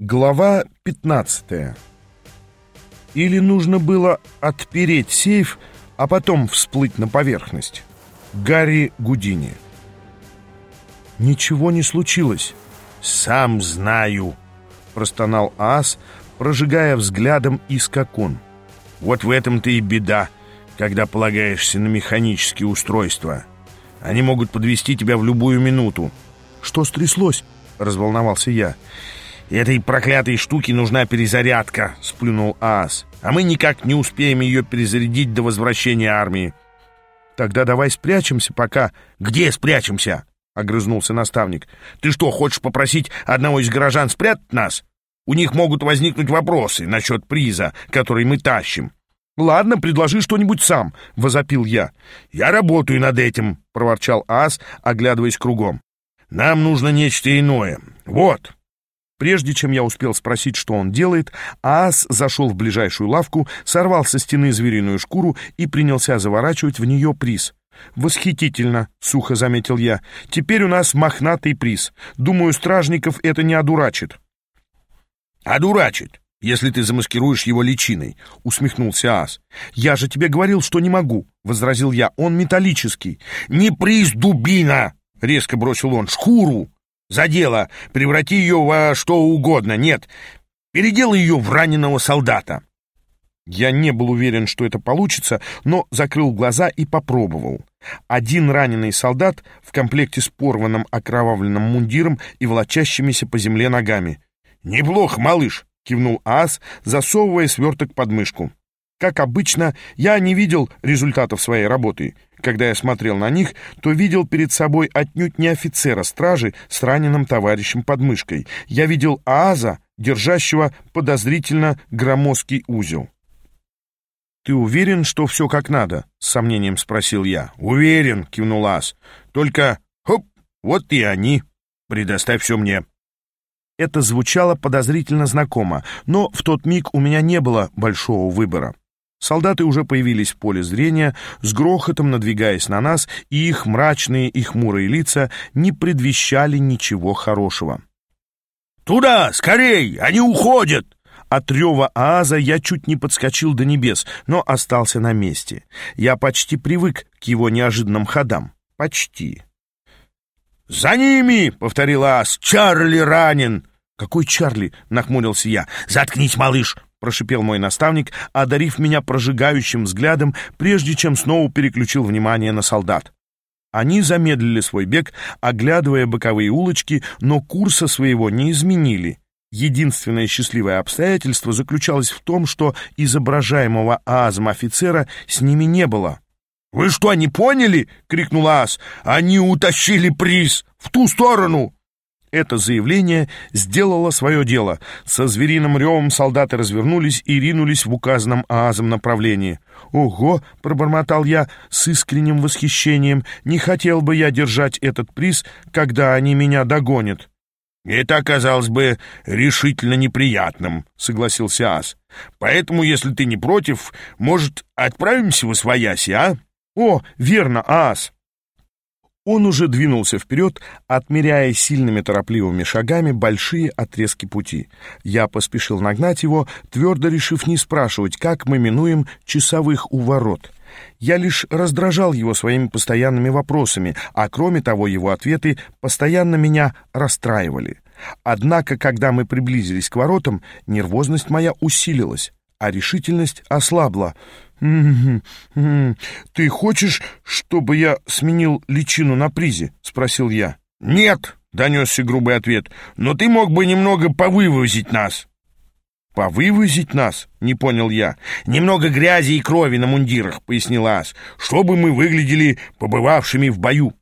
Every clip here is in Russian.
Глава 15 Или нужно было отпереть сейф, а потом всплыть на поверхность? Гарри Гудини Ничего не случилось. «Сам знаю», — простонал Ас, прожигая взглядом искакон. «Вот в этом-то и беда, когда полагаешься на механические устройства. Они могут подвести тебя в любую минуту». «Что стряслось?» — разволновался я. «Этой проклятой штуке нужна перезарядка», — сплюнул Аас. «А мы никак не успеем ее перезарядить до возвращения армии». «Тогда давай спрячемся пока». «Где спрячемся?» — огрызнулся наставник. «Ты что, хочешь попросить одного из горожан спрятать нас? У них могут возникнуть вопросы насчет приза, который мы тащим». «Ладно, предложи что-нибудь сам», — возопил я. «Я работаю над этим», — проворчал Ас, оглядываясь кругом. «Нам нужно нечто иное. Вот». Прежде чем я успел спросить, что он делает, Аас зашел в ближайшую лавку, сорвал со стены звериную шкуру и принялся заворачивать в нее приз. «Восхитительно», — сухо заметил я. «Теперь у нас мохнатый приз. Думаю, стражников это не одурачит». «Одурачит, если ты замаскируешь его личиной», — усмехнулся Аас. «Я же тебе говорил, что не могу», — возразил я. «Он металлический». «Не приз, дубина!» — резко бросил он. «Шкуру!» За дело! Преврати ее во что угодно! Нет! Переделай ее в раненого солдата!» Я не был уверен, что это получится, но закрыл глаза и попробовал. Один раненый солдат в комплекте с порванным окровавленным мундиром и волочащимися по земле ногами. «Неплохо, малыш!» — кивнул Ас, засовывая сверток под мышку. Как обычно, я не видел результатов своей работы. Когда я смотрел на них, то видел перед собой отнюдь не офицера стражи с раненым товарищем под мышкой. Я видел Ааза, держащего подозрительно громоздкий узел. «Ты уверен, что все как надо?» — с сомнением спросил я. «Уверен», — кивнул Аас. «Только, хоп, вот и они. Предоставь все мне». Это звучало подозрительно знакомо, но в тот миг у меня не было большого выбора. Солдаты уже появились в поле зрения, с грохотом надвигаясь на нас, и их мрачные и хмурые лица не предвещали ничего хорошего. «Туда! Скорей! Они уходят!» От рева Ааза я чуть не подскочил до небес, но остался на месте. Я почти привык к его неожиданным ходам. Почти. «За ними!» — повторил Ааз. «Чарли ранен!» «Какой Чарли?» — нахмурился я. «Заткнись, малыш!» — прошипел мой наставник, одарив меня прожигающим взглядом, прежде чем снова переключил внимание на солдат. Они замедлили свой бег, оглядывая боковые улочки, но курса своего не изменили. Единственное счастливое обстоятельство заключалось в том, что изображаемого Аазом офицера с ними не было. «Вы что, не поняли?» — крикнул Аас. «Они утащили приз! В ту сторону!» Это заявление сделало свое дело. Со звериным ревом солдаты развернулись и ринулись в указанном Аазом направлении. «Ого!» — пробормотал я с искренним восхищением. «Не хотел бы я держать этот приз, когда они меня догонят». «Это оказалось бы решительно неприятным», — согласился Ас. «Поэтому, если ты не против, может, отправимся в Освояси, а?» «О, верно, Ас!» Он уже двинулся вперед, отмеряя сильными торопливыми шагами большие отрезки пути. Я поспешил нагнать его, твердо решив не спрашивать, как мы минуем часовых у ворот. Я лишь раздражал его своими постоянными вопросами, а кроме того его ответы постоянно меня расстраивали. Однако, когда мы приблизились к воротам, нервозность моя усилилась, а решительность ослабла — «Ты хочешь, чтобы я сменил личину на призе?» — спросил я. «Нет», — донесся грубый ответ, — «но ты мог бы немного повывозить нас». «Повывозить нас?» — не понял я. «Немного грязи и крови на мундирах», — пояснил Ас, — «чтобы мы выглядели побывавшими в бою».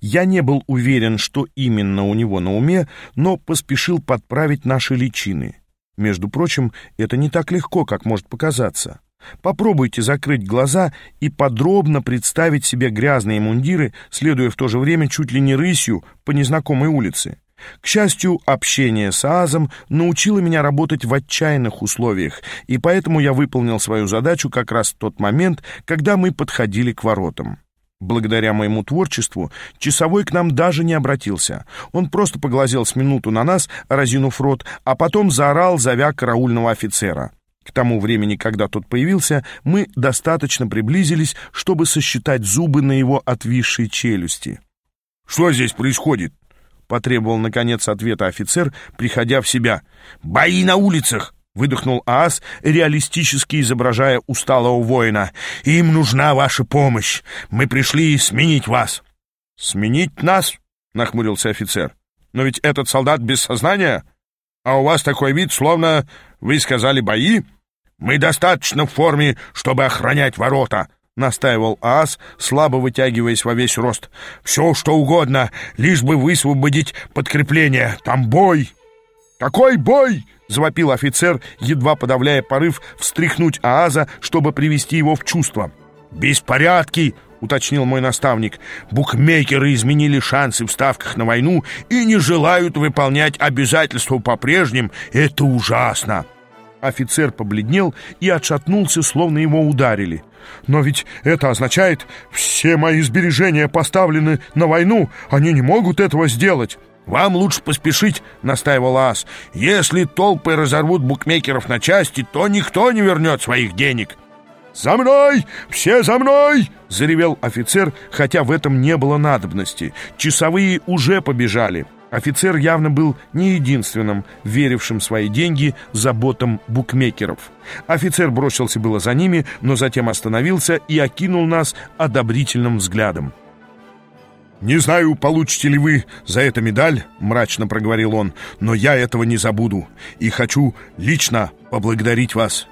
Я не был уверен, что именно у него на уме, но поспешил подправить наши личины. Между прочим, это не так легко, как может показаться. Попробуйте закрыть глаза и подробно представить себе грязные мундиры, следуя в то же время чуть ли не рысью по незнакомой улице. К счастью, общение с Аазом научило меня работать в отчаянных условиях, и поэтому я выполнил свою задачу как раз в тот момент, когда мы подходили к воротам. Благодаря моему творчеству часовой к нам даже не обратился. Он просто поглазел с минуту на нас, разинув рот, а потом заорал, зовя караульного офицера. К тому времени, когда тот появился, мы достаточно приблизились, чтобы сосчитать зубы на его отвисшей челюсти. «Что здесь происходит?» — потребовал, наконец, ответа офицер, приходя в себя. «Бои на улицах!» — выдохнул Аас, реалистически изображая усталого воина. «Им нужна ваша помощь. Мы пришли сменить вас». «Сменить нас?» — нахмурился офицер. «Но ведь этот солдат без сознания, а у вас такой вид, словно вы сказали бои. Мы достаточно в форме, чтобы охранять ворота». — настаивал Аас, слабо вытягиваясь во весь рост. «Все, что угодно, лишь бы высвободить подкрепление. Там бой!» «Какой бой?» — завопил офицер, едва подавляя порыв встряхнуть Ааза, чтобы привести его в чувство. «Беспорядки!» — уточнил мой наставник. «Букмекеры изменили шансы в ставках на войну и не желают выполнять обязательства по-прежним. Это ужасно!» Офицер побледнел и отшатнулся, словно его ударили. «Но ведь это означает, все мои сбережения поставлены на войну, они не могут этого сделать!» «Вам лучше поспешить», — настаивал Ас. «Если толпы разорвут букмекеров на части, то никто не вернет своих денег». «За мной! Все за мной!» — заревел офицер, хотя в этом не было надобности. Часовые уже побежали. Офицер явно был не единственным, верившим свои деньги заботам букмекеров. Офицер бросился было за ними, но затем остановился и окинул нас одобрительным взглядом. «Не знаю, получите ли вы за это медаль», — мрачно проговорил он, «но я этого не забуду и хочу лично поблагодарить вас».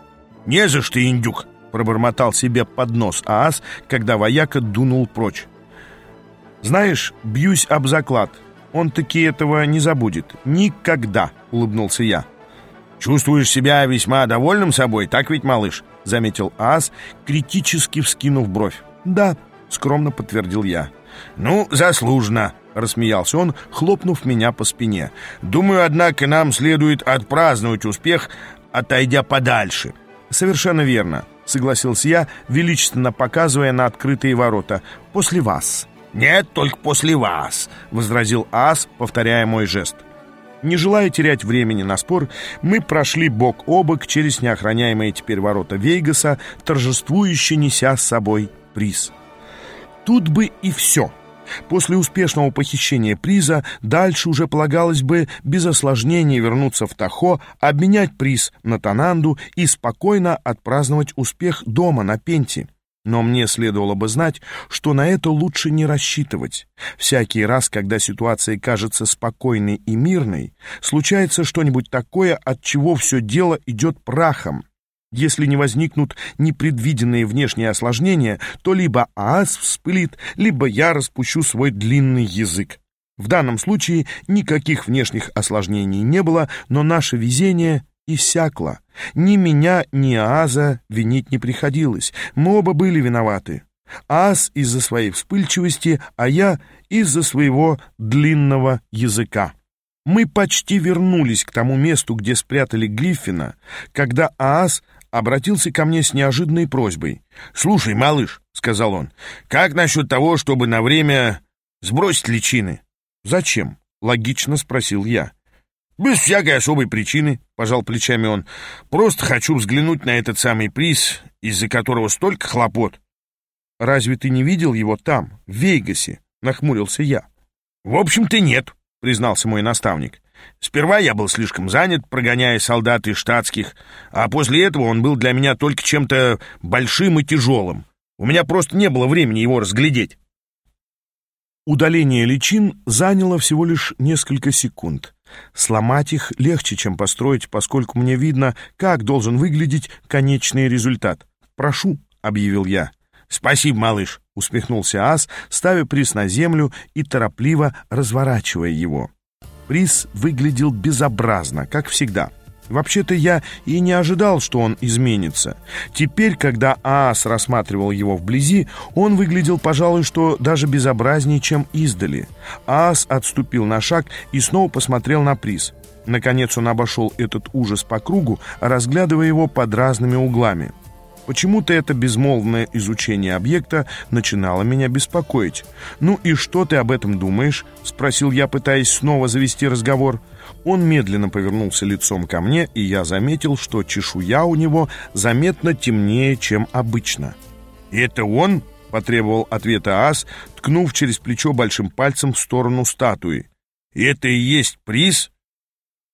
«Не за что, индюк», — пробормотал себе под нос Аас, когда вояка дунул прочь. «Знаешь, бьюсь об заклад, он таки этого не забудет. Никогда», — улыбнулся я. «Чувствуешь себя весьма довольным собой, так ведь, малыш?» — заметил Аас, критически вскинув бровь. «Да», — скромно подтвердил я. «Ну, заслуженно», — рассмеялся он, хлопнув меня по спине. «Думаю, однако, нам следует отпраздновать успех, отойдя подальше». «Совершенно верно», — согласился я, величественно показывая на открытые ворота. «После вас». «Нет, только после вас», — возразил Ас, повторяя мой жест. Не желая терять времени на спор, мы прошли бок о бок через неохраняемые теперь ворота Вейгаса, торжествующе неся с собой приз. Тут бы и все. После успешного похищения приза дальше уже полагалось бы без осложнений вернуться в Тахо, обменять приз на Тананду и спокойно отпраздновать успех дома на Пенте. Но мне следовало бы знать, что на это лучше не рассчитывать. Всякий раз, когда ситуация кажется спокойной и мирной, случается что-нибудь такое, от чего все дело идет прахом. Если не возникнут непредвиденные внешние осложнения, то либо ААС вспылит, либо я распущу свой длинный язык. В данном случае никаких внешних осложнений не было, но наше везение иссякло. Ни меня, ни Ааза винить не приходилось. Мы оба были виноваты. Ааз из-за своей вспыльчивости, а я из-за своего длинного языка. Мы почти вернулись к тому месту, где спрятали Глиффина, когда Аас обратился ко мне с неожиданной просьбой. «Слушай, малыш», — сказал он, — «как насчет того, чтобы на время сбросить личины?» «Зачем?» — логично спросил я. «Без всякой особой причины», — пожал плечами он. «Просто хочу взглянуть на этот самый приз, из-за которого столько хлопот». «Разве ты не видел его там, в Вейгасе?» — нахмурился я. «В общем-то, нет», — признался мой наставник. «Сперва я был слишком занят, прогоняя солдат из штатских, а после этого он был для меня только чем-то большим и тяжелым. У меня просто не было времени его разглядеть». Удаление личин заняло всего лишь несколько секунд — Сломать их легче, чем построить, поскольку мне видно, как должен выглядеть конечный результат. «Прошу», — объявил я. «Спасибо, малыш», — усмехнулся Ас, ставя приз на землю и торопливо разворачивая его. Приз выглядел безобразно, как всегда — Вообще-то я и не ожидал, что он изменится. Теперь, когда Аас рассматривал его вблизи, он выглядел, пожалуй, что даже безобразнее, чем издали. Аас отступил на шаг и снова посмотрел на приз. Наконец он обошел этот ужас по кругу, разглядывая его под разными углами. Почему-то это безмолвное изучение объекта начинало меня беспокоить. «Ну и что ты об этом думаешь?» — спросил я, пытаясь снова завести разговор. Он медленно повернулся лицом ко мне, и я заметил, что чешуя у него заметно темнее, чем обычно. «Это он?» — потребовал ответа ас, ткнув через плечо большим пальцем в сторону статуи. «Это и есть приз?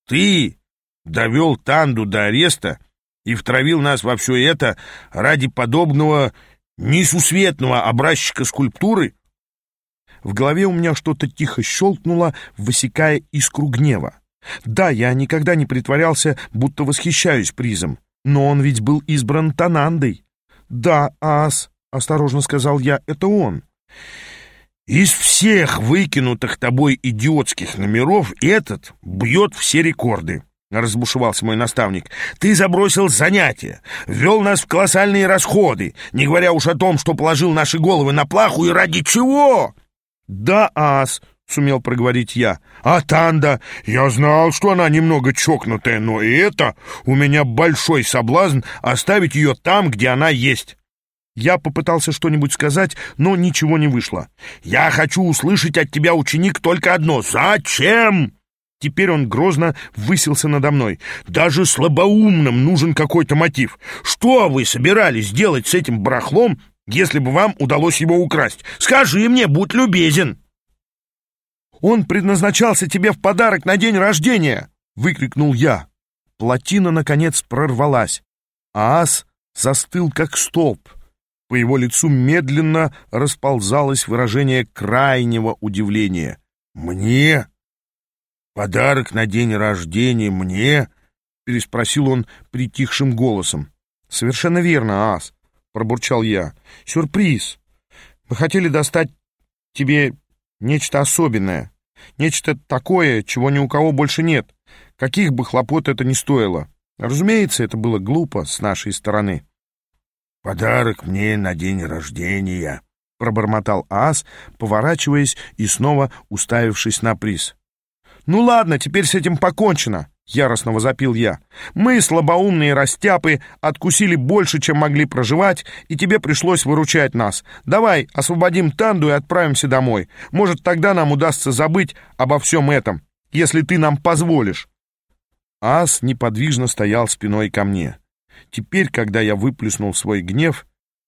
Ты довел Танду до ареста и втравил нас во все это ради подобного несусветного образчика скульптуры?» В голове у меня что-то тихо щелкнуло, высекая искру гнева. Да, я никогда не притворялся, будто восхищаюсь призом, но он ведь был избран Танандой. Да, ас, — осторожно сказал я, — это он. Из всех выкинутых тобой идиотских номеров этот бьет все рекорды. — разбушевался мой наставник. «Ты забросил занятия, ввел нас в колоссальные расходы, не говоря уж о том, что положил наши головы на плаху и ради чего!» «Да, ас», — сумел проговорить я. «А Танда? Я знал, что она немного чокнутая, но и это у меня большой соблазн оставить ее там, где она есть». Я попытался что-нибудь сказать, но ничего не вышло. «Я хочу услышать от тебя, ученик, только одно. Зачем?» Теперь он грозно высился надо мной. «Даже слабоумным нужен какой-то мотив. Что вы собирались делать с этим барахлом, если бы вам удалось его украсть? Скажи мне, будь любезен!» «Он предназначался тебе в подарок на день рождения!» — выкрикнул я. Плотина, наконец, прорвалась, а ас застыл, как столб. По его лицу медленно расползалось выражение крайнего удивления. «Мне?» «Подарок на день рождения мне?» — переспросил он притихшим голосом. «Совершенно верно, Ас», — пробурчал я. «Сюрприз. Мы хотели достать тебе нечто особенное, нечто такое, чего ни у кого больше нет, каких бы хлопот это ни стоило. Разумеется, это было глупо с нашей стороны». «Подарок мне на день рождения», — пробормотал Ас, поворачиваясь и снова уставившись на приз. «Ну ладно, теперь с этим покончено!» — яростно возопил я. «Мы, слабоумные растяпы, откусили больше, чем могли проживать, и тебе пришлось выручать нас. Давай освободим Танду и отправимся домой. Может, тогда нам удастся забыть обо всем этом, если ты нам позволишь». Ас неподвижно стоял спиной ко мне. Теперь, когда я выплеснул свой гнев,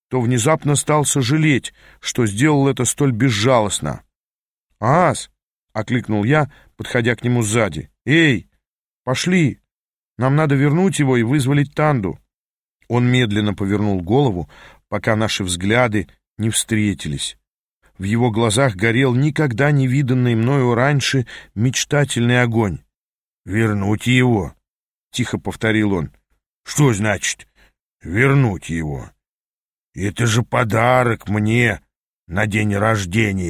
то внезапно стал сожалеть, что сделал это столь безжалостно. «Ас!» — окликнул я, подходя к нему сзади. «Эй, пошли! Нам надо вернуть его и вызволить Танду!» Он медленно повернул голову, пока наши взгляды не встретились. В его глазах горел никогда не виданный мною раньше мечтательный огонь. «Вернуть его!» — тихо повторил он. «Что значит вернуть его? Это же подарок мне на день рождения!»